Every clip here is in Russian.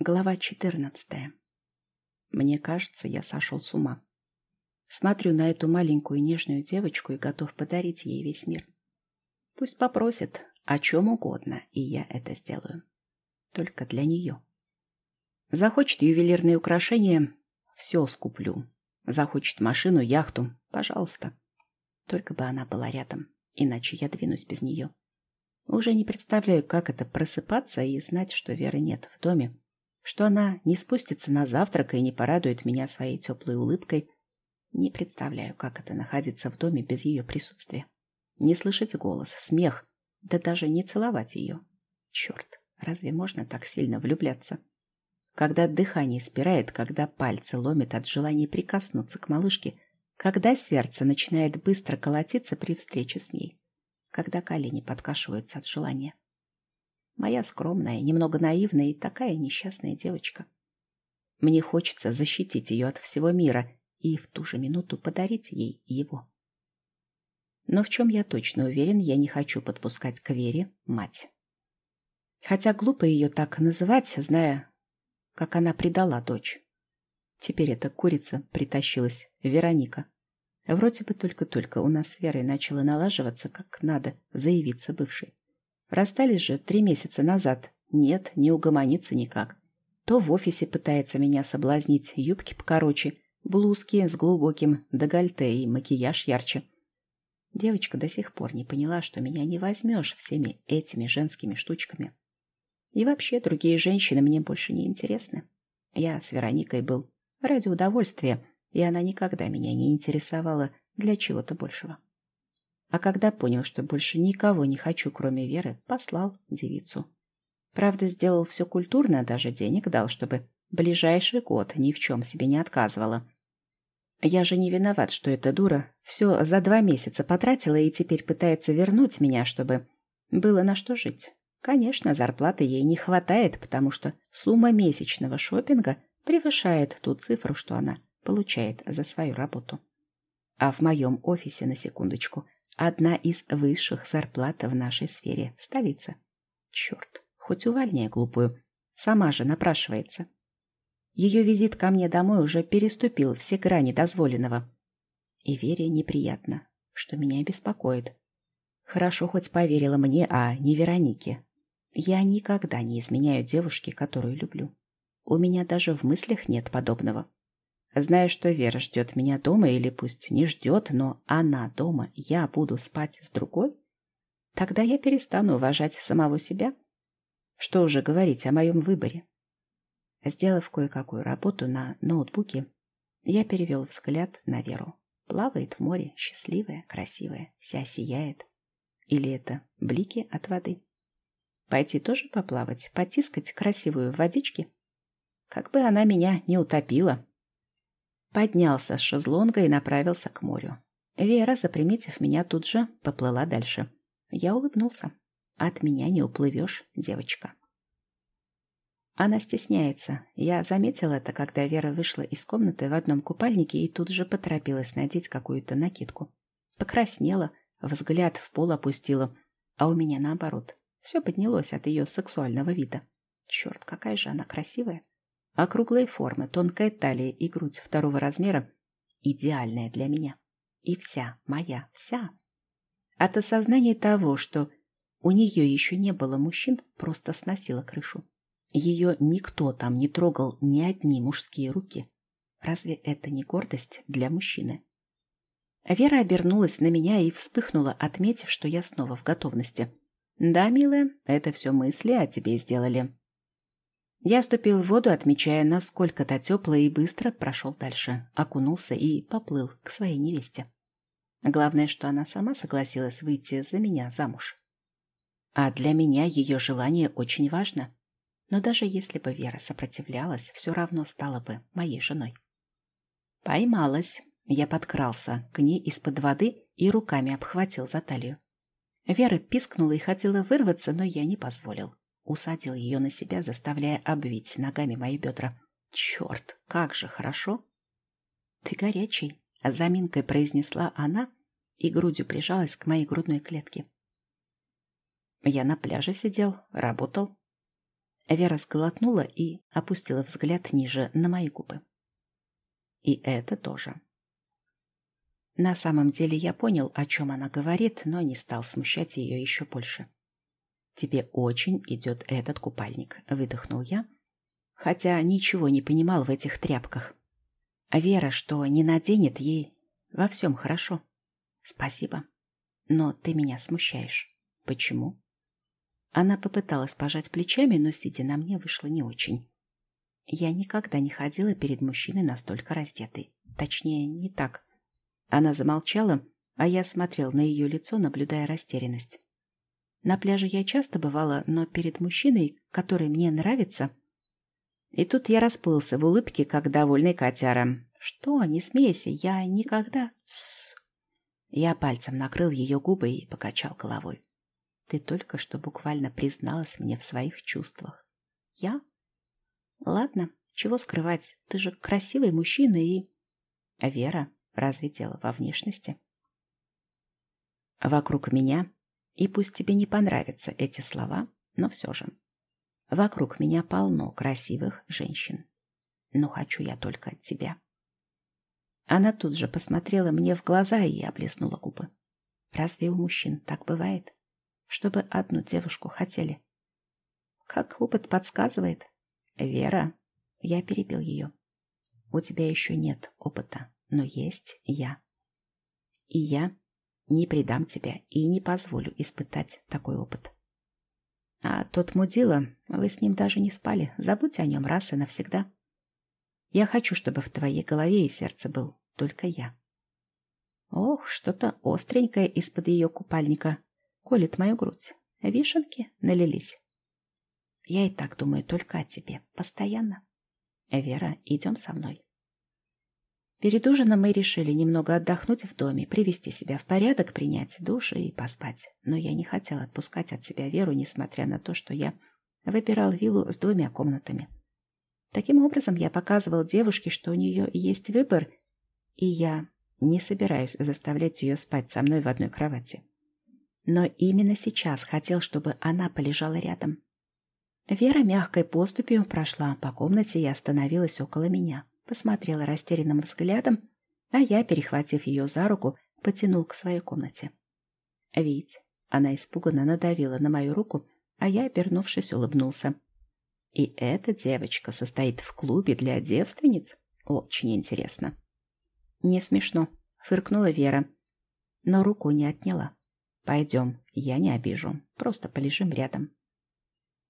Глава 14. Мне кажется, я сошел с ума. Смотрю на эту маленькую нежную девочку и готов подарить ей весь мир. Пусть попросит о чем угодно, и я это сделаю. Только для нее. Захочет ювелирные украшения — все скуплю. Захочет машину, яхту — пожалуйста. Только бы она была рядом, иначе я двинусь без нее. Уже не представляю, как это просыпаться и знать, что Веры нет в доме, что она не спустится на завтрак и не порадует меня своей теплой улыбкой. Не представляю, как это находиться в доме без ее присутствия. Не слышать голос, смех, да даже не целовать ее. Черт, разве можно так сильно влюбляться? Когда дыхание спирает, когда пальцы ломит от желания прикоснуться к малышке, когда сердце начинает быстро колотиться при встрече с ней, когда колени подкашиваются от желания. Моя скромная, немного наивная и такая несчастная девочка. Мне хочется защитить ее от всего мира и в ту же минуту подарить ей его. Но в чем я точно уверен, я не хочу подпускать к Вере мать. Хотя глупо ее так называть, зная, как она предала дочь. Теперь эта курица притащилась, Вероника. Вроде бы только-только у нас с Верой начало налаживаться, как надо заявиться бывшей. Расстались же три месяца назад. Нет, не угомонится никак. То в офисе пытается меня соблазнить, юбки покороче, блузки с глубоким декольте и макияж ярче. Девочка до сих пор не поняла, что меня не возьмешь всеми этими женскими штучками. И вообще, другие женщины мне больше не интересны. Я с Вероникой был ради удовольствия, и она никогда меня не интересовала для чего-то большего. А когда понял, что больше никого не хочу, кроме Веры, послал девицу. Правда, сделал все культурно, даже денег дал, чтобы ближайший год ни в чем себе не отказывала. Я же не виноват, что эта дура все за два месяца потратила и теперь пытается вернуть меня, чтобы было на что жить. Конечно, зарплаты ей не хватает, потому что сумма месячного шопинга превышает ту цифру, что она получает за свою работу. А в моем офисе, на секундочку, Одна из высших зарплат в нашей сфере, в столице. Черт, хоть увольняй глупую. Сама же напрашивается. Ее визит ко мне домой уже переступил все грани дозволенного. И Вере неприятно, что меня беспокоит. Хорошо хоть поверила мне, а не Веронике. Я никогда не изменяю девушке, которую люблю. У меня даже в мыслях нет подобного. Зная, что Вера ждет меня дома, или пусть не ждет, но она дома, я буду спать с другой, тогда я перестану уважать самого себя. Что уже говорить о моем выборе? Сделав кое-какую работу на ноутбуке, я перевел взгляд на Веру. Плавает в море, счастливая, красивая, вся сияет. Или это блики от воды? Пойти тоже поплавать, потискать красивую в водичке? Как бы она меня не утопила, Поднялся с шезлонга и направился к морю. Вера, заприметив меня тут же, поплыла дальше. Я улыбнулся. От меня не уплывешь, девочка. Она стесняется. Я заметил это, когда Вера вышла из комнаты в одном купальнике и тут же поторопилась надеть какую-то накидку. Покраснела, взгляд в пол опустила, а у меня наоборот. Все поднялось от ее сексуального вида. Черт, какая же она красивая. Округлые формы, тонкая талия и грудь второго размера идеальная для меня. И вся моя, вся. От осознания того, что у нее еще не было мужчин, просто сносила крышу. Ее никто там не трогал ни одни мужские руки. Разве это не гордость для мужчины? Вера обернулась на меня и вспыхнула, отметив, что я снова в готовности. «Да, милая, это все мысли о тебе сделали. Я ступил в воду, отмечая, насколько та теплая и быстро прошел дальше, окунулся и поплыл к своей невесте. Главное, что она сама согласилась выйти за меня замуж. А для меня ее желание очень важно. Но даже если бы Вера сопротивлялась, все равно стала бы моей женой. Поймалась. Я подкрался к ней из-под воды и руками обхватил за талию. Вера пискнула и хотела вырваться, но я не позволил. Усадил ее на себя, заставляя обвить ногами мои бедра. Черт, как же хорошо! Ты горячий, заминкой произнесла она и грудью прижалась к моей грудной клетке. Я на пляже сидел, работал. Вера сглотнула и опустила взгляд ниже на мои губы. И это тоже. На самом деле я понял, о чем она говорит, но не стал смущать ее еще больше. «Тебе очень идет этот купальник», — выдохнул я, хотя ничего не понимал в этих тряпках. Вера, что не наденет ей, во всем хорошо. Спасибо. Но ты меня смущаешь. Почему? Она попыталась пожать плечами, но, сидя на мне, вышло не очень. Я никогда не ходила перед мужчиной настолько раздетой. Точнее, не так. Она замолчала, а я смотрел на ее лицо, наблюдая растерянность. На пляже я часто бывала, но перед мужчиной, который мне нравится... И тут я расплылся в улыбке, как довольный котяра. Что, не смейся, я никогда... Я пальцем накрыл ее губы и покачал головой. Ты только что буквально призналась мне в своих чувствах. Я? Ладно, чего скрывать, ты же красивый мужчина и... Вера, разве дело во внешности? Вокруг меня, и пусть тебе не понравятся эти слова, но все же. Вокруг меня полно красивых женщин. Но хочу я только от тебя. Она тут же посмотрела мне в глаза и облизнула губы. Разве у мужчин так бывает? чтобы одну девушку хотели. Как опыт подсказывает. Вера, я перебил ее. У тебя еще нет опыта, но есть я. И я не предам тебя и не позволю испытать такой опыт. А тот мудила, вы с ним даже не спали. Забудь о нем раз и навсегда. Я хочу, чтобы в твоей голове и сердце был только я. Ох, что-то остренькое из-под ее купальника колет мою грудь. Вишенки налились. Я и так думаю только о тебе. Постоянно. Вера, идем со мной. Перед ужином мы решили немного отдохнуть в доме, привести себя в порядок, принять душ и поспать. Но я не хотела отпускать от себя Веру, несмотря на то, что я выбирал виллу с двумя комнатами. Таким образом, я показывал девушке, что у нее есть выбор, и я не собираюсь заставлять ее спать со мной в одной кровати но именно сейчас хотел, чтобы она полежала рядом. Вера мягкой поступью прошла по комнате и остановилась около меня, посмотрела растерянным взглядом, а я, перехватив ее за руку, потянул к своей комнате. «Вить!» Она испуганно надавила на мою руку, а я, обернувшись, улыбнулся. «И эта девочка состоит в клубе для девственниц? Очень интересно». «Не смешно», — фыркнула Вера, но руку не отняла. Пойдем, я не обижу. Просто полежим рядом.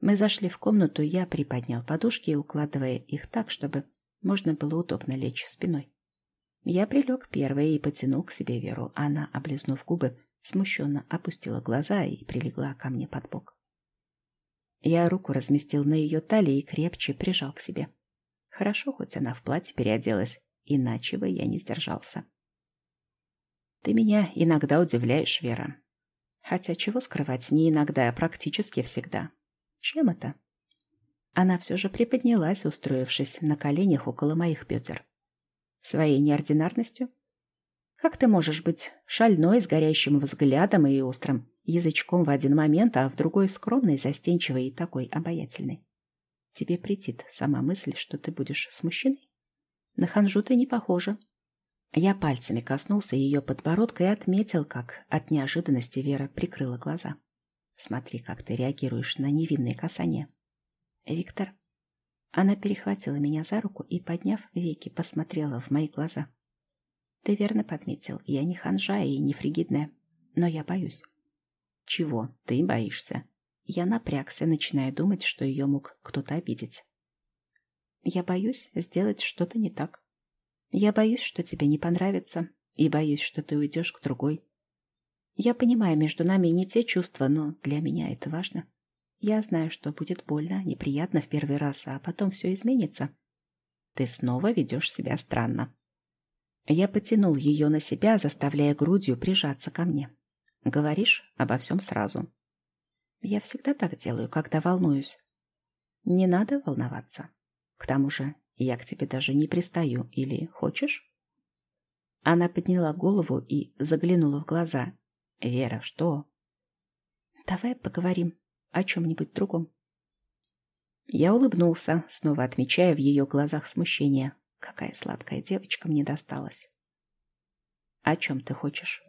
Мы зашли в комнату, я приподнял подушки, укладывая их так, чтобы можно было удобно лечь спиной. Я прилег первой и потянул к себе Веру. Она, облизнув губы, смущенно опустила глаза и прилегла ко мне под бок. Я руку разместил на ее талии и крепче прижал к себе. Хорошо, хоть она в платье переоделась, иначе бы я не сдержался. «Ты меня иногда удивляешь, Вера», Хотя чего скрывать, не иногда, а практически всегда. Чем это? Она все же приподнялась, устроившись на коленях около моих бедер. Своей неординарностью? Как ты можешь быть шальной, с горящим взглядом и острым язычком в один момент, а в другой скромной, застенчивой и такой обаятельной? Тебе претит сама мысль, что ты будешь с мужчиной? На ханжу ты не похожа. Я пальцами коснулся ее подбородка и отметил, как от неожиданности Вера прикрыла глаза. Смотри, как ты реагируешь на невинные касания. Виктор. Она перехватила меня за руку и, подняв веки, посмотрела в мои глаза. Ты верно подметил, я не ханжа и не фригидная, но я боюсь. Чего ты боишься? Я напрягся, начиная думать, что ее мог кто-то обидеть. Я боюсь сделать что-то не так. Я боюсь, что тебе не понравится, и боюсь, что ты уйдешь к другой. Я понимаю, между нами не те чувства, но для меня это важно. Я знаю, что будет больно, неприятно в первый раз, а потом все изменится. Ты снова ведешь себя странно. Я потянул ее на себя, заставляя грудью прижаться ко мне. Говоришь обо всем сразу. Я всегда так делаю, когда волнуюсь. Не надо волноваться. К тому же я к тебе даже не пристаю. Или хочешь?» Она подняла голову и заглянула в глаза. «Вера, что?» «Давай поговорим о чем-нибудь другом». Я улыбнулся, снова отмечая в ее глазах смущение. Какая сладкая девочка мне досталась. О чем ты хочешь?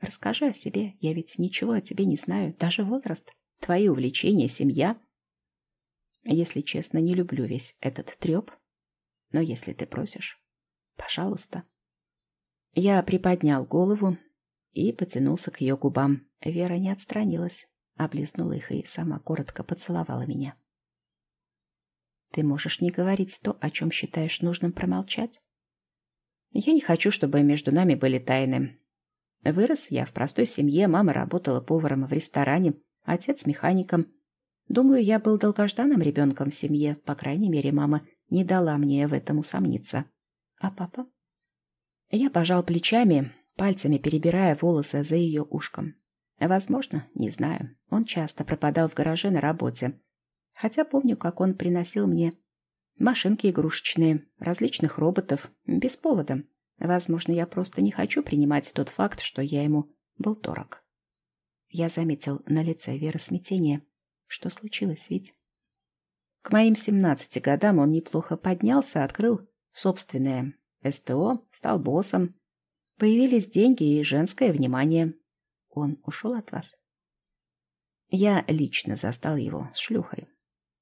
Расскажи о себе. Я ведь ничего о тебе не знаю. Даже возраст. Твои увлечения, семья. Если честно, не люблю весь этот треп. Но если ты просишь, пожалуйста. Я приподнял голову и потянулся к ее губам. Вера не отстранилась, облизнула их и сама коротко поцеловала меня. Ты можешь не говорить то, о чем считаешь нужным промолчать? Я не хочу, чтобы между нами были тайны. Вырос я в простой семье, мама работала поваром в ресторане, отец механиком. Думаю, я был долгожданным ребенком в семье, по крайней мере, мама не дала мне в этом усомниться. А папа? Я пожал плечами, пальцами перебирая волосы за ее ушком. Возможно, не знаю. Он часто пропадал в гараже на работе. Хотя помню, как он приносил мне машинки игрушечные, различных роботов, без повода. Возможно, я просто не хочу принимать тот факт, что я ему был дорог. Я заметил на лице Веры смятение. Что случилось, ведь? К моим семнадцати годам он неплохо поднялся, открыл собственное СТО, стал боссом. Появились деньги и женское внимание. Он ушел от вас? Я лично застал его с шлюхой.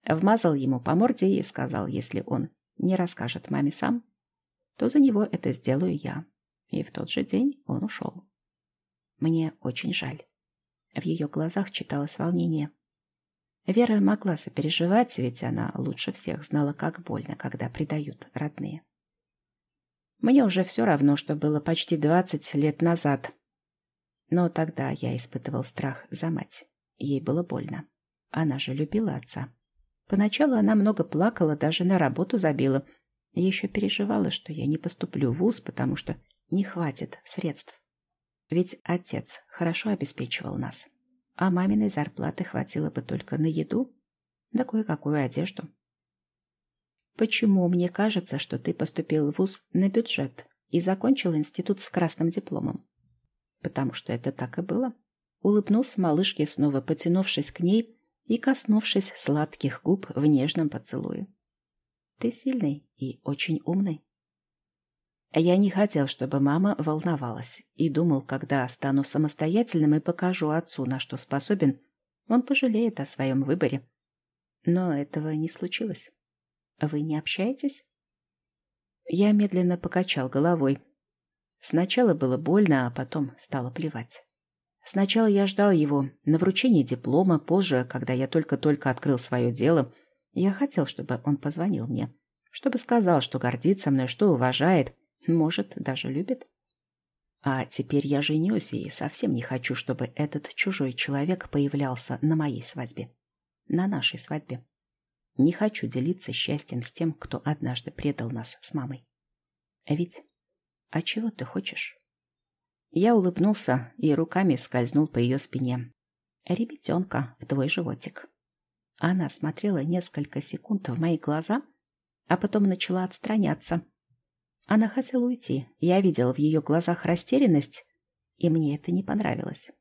Вмазал ему по морде и сказал, если он не расскажет маме сам, то за него это сделаю я. И в тот же день он ушел. Мне очень жаль. В ее глазах читалось волнение. Вера могла сопереживать, ведь она лучше всех знала, как больно, когда предают родные. Мне уже все равно, что было почти двадцать лет назад. Но тогда я испытывал страх за мать. Ей было больно. Она же любила отца. Поначалу она много плакала, даже на работу забила. Еще переживала, что я не поступлю в ВУЗ, потому что не хватит средств. Ведь отец хорошо обеспечивал нас. А маминой зарплаты хватило бы только на еду, да кое-какую одежду. Почему мне кажется, что ты поступил в ВУЗ на бюджет и закончил институт с красным дипломом? Потому что это так и было. Улыбнулся малышке, снова потянувшись к ней и коснувшись сладких губ в нежном поцелуе. Ты сильный и очень умный. Я не хотел, чтобы мама волновалась, и думал, когда стану самостоятельным и покажу отцу, на что способен, он пожалеет о своем выборе. Но этого не случилось. Вы не общаетесь? Я медленно покачал головой. Сначала было больно, а потом стало плевать. Сначала я ждал его на вручении диплома, позже, когда я только-только открыл свое дело, я хотел, чтобы он позвонил мне, чтобы сказал, что гордится мной, что уважает, может, даже любит. А теперь я женюсь и совсем не хочу, чтобы этот чужой человек появлялся на моей свадьбе. На нашей свадьбе. Не хочу делиться счастьем с тем, кто однажды предал нас с мамой. А ведь... А чего ты хочешь? Я улыбнулся и руками скользнул по ее спине. «Ребятенка в твой животик». Она смотрела несколько секунд в мои глаза, а потом начала отстраняться. Она хотела уйти. Я видел в ее глазах растерянность, и мне это не понравилось.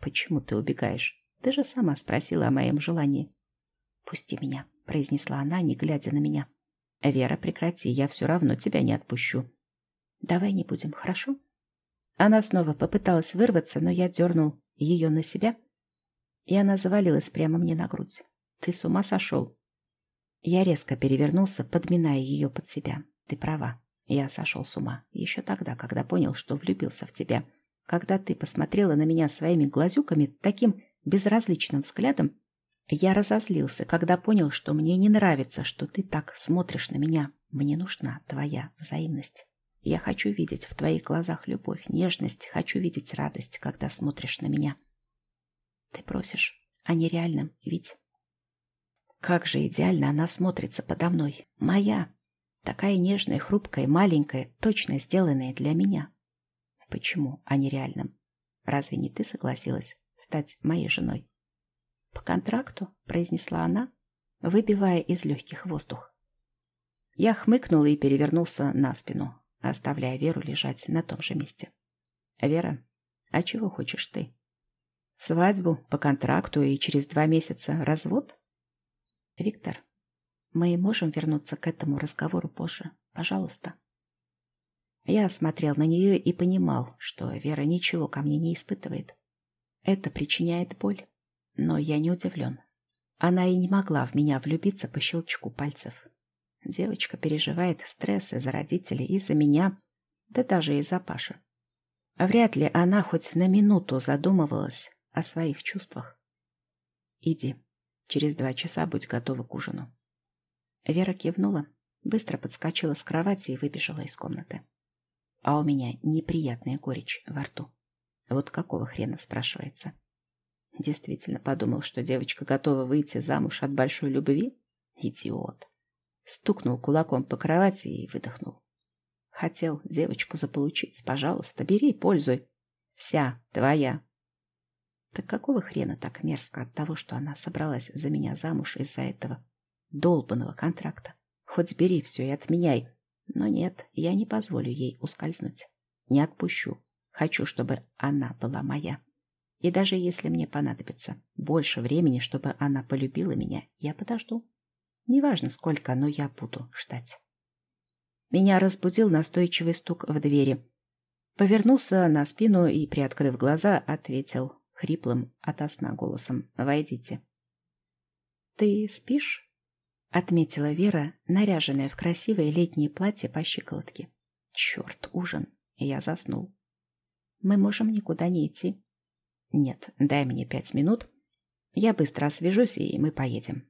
«Почему ты убегаешь? Ты же сама спросила о моем желании». «Пусти меня», — произнесла она, не глядя на меня. «Вера, прекрати, я все равно тебя не отпущу». «Давай не будем, хорошо?» Она снова попыталась вырваться, но я дернул ее на себя, и она завалилась прямо мне на грудь. «Ты с ума сошел?» Я резко перевернулся, подминая ее под себя. «Ты права. Я сошел с ума. Еще тогда, когда понял, что влюбился в тебя. Когда ты посмотрела на меня своими глазюками таким безразличным взглядом, я разозлился, когда понял, что мне не нравится, что ты так смотришь на меня. Мне нужна твоя взаимность». Я хочу видеть в твоих глазах любовь, нежность, хочу видеть радость, когда смотришь на меня. Ты просишь о нереальном, ведь... Как же идеально она смотрится подо мной. Моя. Такая нежная, хрупкая, маленькая, точно сделанная для меня. Почему о нереальном? Разве не ты согласилась стать моей женой? По контракту, произнесла она, выбивая из легких воздух. Я хмыкнул и перевернулся на спину, оставляя Веру лежать на том же месте. «Вера, а чего хочешь ты? Свадьбу по контракту и через два месяца развод?» «Виктор, Мы можем вернуться к этому разговору позже, пожалуйста. Я смотрел на нее и понимал, что Вера ничего ко мне не испытывает. Это причиняет боль, но я не удивлен. Она и не могла в меня влюбиться по щелчку пальцев. Девочка переживает стресс из-за родителей, из-за меня, да даже из-за Паши. Вряд ли она хоть на минуту задумывалась о своих чувствах. «Иди. Через два часа будь готова к ужину». Вера кивнула, быстро подскочила с кровати и выбежала из комнаты. А у меня неприятная горечь во рту. Вот какого хрена, спрашивается. Действительно подумал, что девочка готова выйти замуж от большой любви? Идиот. Стукнул кулаком по кровати и выдохнул. Хотел девочку заполучить. Пожалуйста, бери, пользуй. Вся твоя. Так какого хрена так мерзко от того, что она собралась за меня замуж из-за этого долбанного контракта? Хоть бери все и отменяй. Но нет, я не позволю ей ускользнуть. Не отпущу. Хочу, чтобы она была моя. И даже если мне понадобится больше времени, чтобы она полюбила меня, я подожду. Неважно сколько, но я буду ждать. Меня разбудил настойчивый стук в двери. Повернулся на спину и, приоткрыв глаза, ответил хриплым ото сна голосом «Войдите». «Ты спишь?» — отметила Вера, наряженная в красивое летнее платье по щиколотке. «Черт, ужин!» Я заснул. «Мы можем никуда не идти». «Нет, дай мне пять минут. Я быстро освежусь, и мы поедем».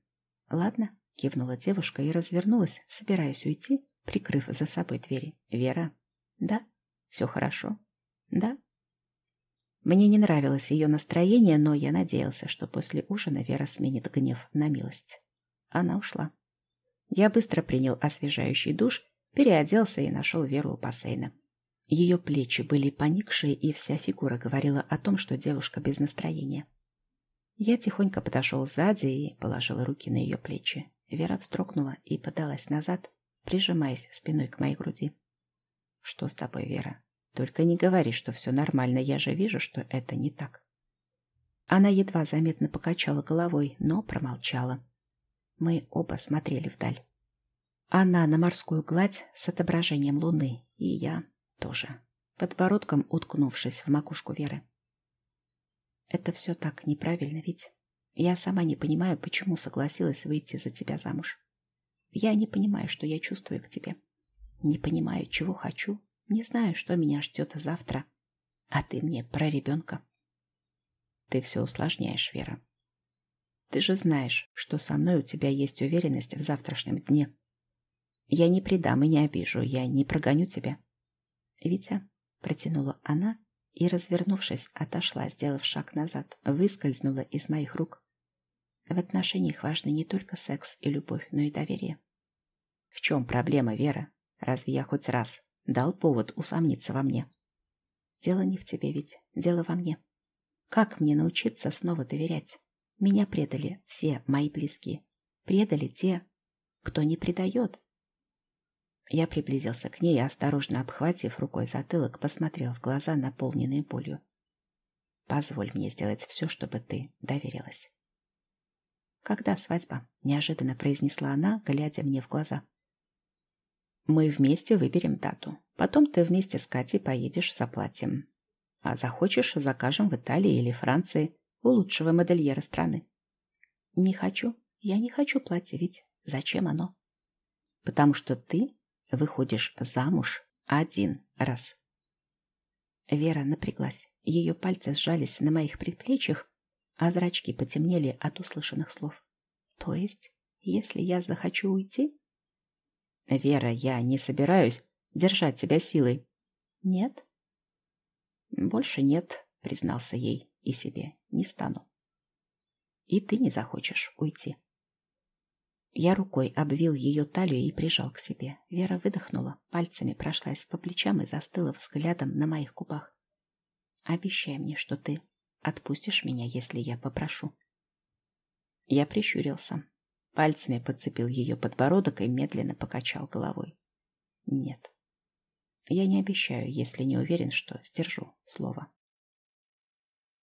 «Ладно», Кивнула девушка и развернулась, собираясь уйти, прикрыв за собой двери. «Вера?» «Да». «Все хорошо?» «Да». Мне не нравилось ее настроение, но я надеялся, что после ужина Вера сменит гнев на милость. Она ушла. Я быстро принял освежающий душ, переоделся и нашел Веру у бассейна. Ее плечи были поникшие, и вся фигура говорила о том, что девушка без настроения. Я тихонько подошел сзади и положил руки на ее плечи. Вера встрогнула и подалась назад, прижимаясь спиной к моей груди. «Что с тобой, Вера? Только не говори, что все нормально, я же вижу, что это не так». Она едва заметно покачала головой, но промолчала. Мы оба смотрели вдаль. Она на морскую гладь с отображением луны, и я тоже, подбородком уткнувшись в макушку Веры. Это все так неправильно ведь. Я сама не понимаю, почему согласилась выйти за тебя замуж. Я не понимаю, что я чувствую к тебе. Не понимаю, чего хочу. Не знаю, что меня ждет завтра. А ты мне про ребенка. Ты все усложняешь, Вера. Ты же знаешь, что со мной у тебя есть уверенность в завтрашнем дне. Я не предам и не обижу, я не прогоню тебя. Витя, протянула она и, развернувшись, отошла, сделав шаг назад, выскользнула из моих рук. В отношениях важны не только секс и любовь, но и доверие. В чем проблема, Вера? Разве я хоть раз дал повод усомниться во мне? Дело не в тебе ведь, дело во мне. Как мне научиться снова доверять? Меня предали все мои близкие. Предали те, кто не предает. Я приблизился к ней осторожно обхватив рукой затылок, посмотрел в глаза, наполненные болью. «Позволь мне сделать все, чтобы ты доверилась». «Когда свадьба?» – неожиданно произнесла она, глядя мне в глаза. «Мы вместе выберем дату. Потом ты вместе с Катей поедешь за платьем. А захочешь, закажем в Италии или Франции у лучшего модельера страны». «Не хочу. Я не хочу платье, ведь зачем оно?» «Потому что ты выходишь замуж один раз». Вера напряглась. Ее пальцы сжались на моих предплечьях, а зрачки потемнели от услышанных слов. То есть, если я захочу уйти? Вера, я не собираюсь держать тебя силой. Нет? Больше нет, признался ей и себе. Не стану. И ты не захочешь уйти. Я рукой обвил ее талию и прижал к себе. Вера выдохнула, пальцами прошлась по плечам и застыла взглядом на моих губах. Обещай мне, что ты Отпустишь меня, если я попрошу?» Я прищурился. Пальцами подцепил ее подбородок и медленно покачал головой. «Нет. Я не обещаю, если не уверен, что сдержу слово».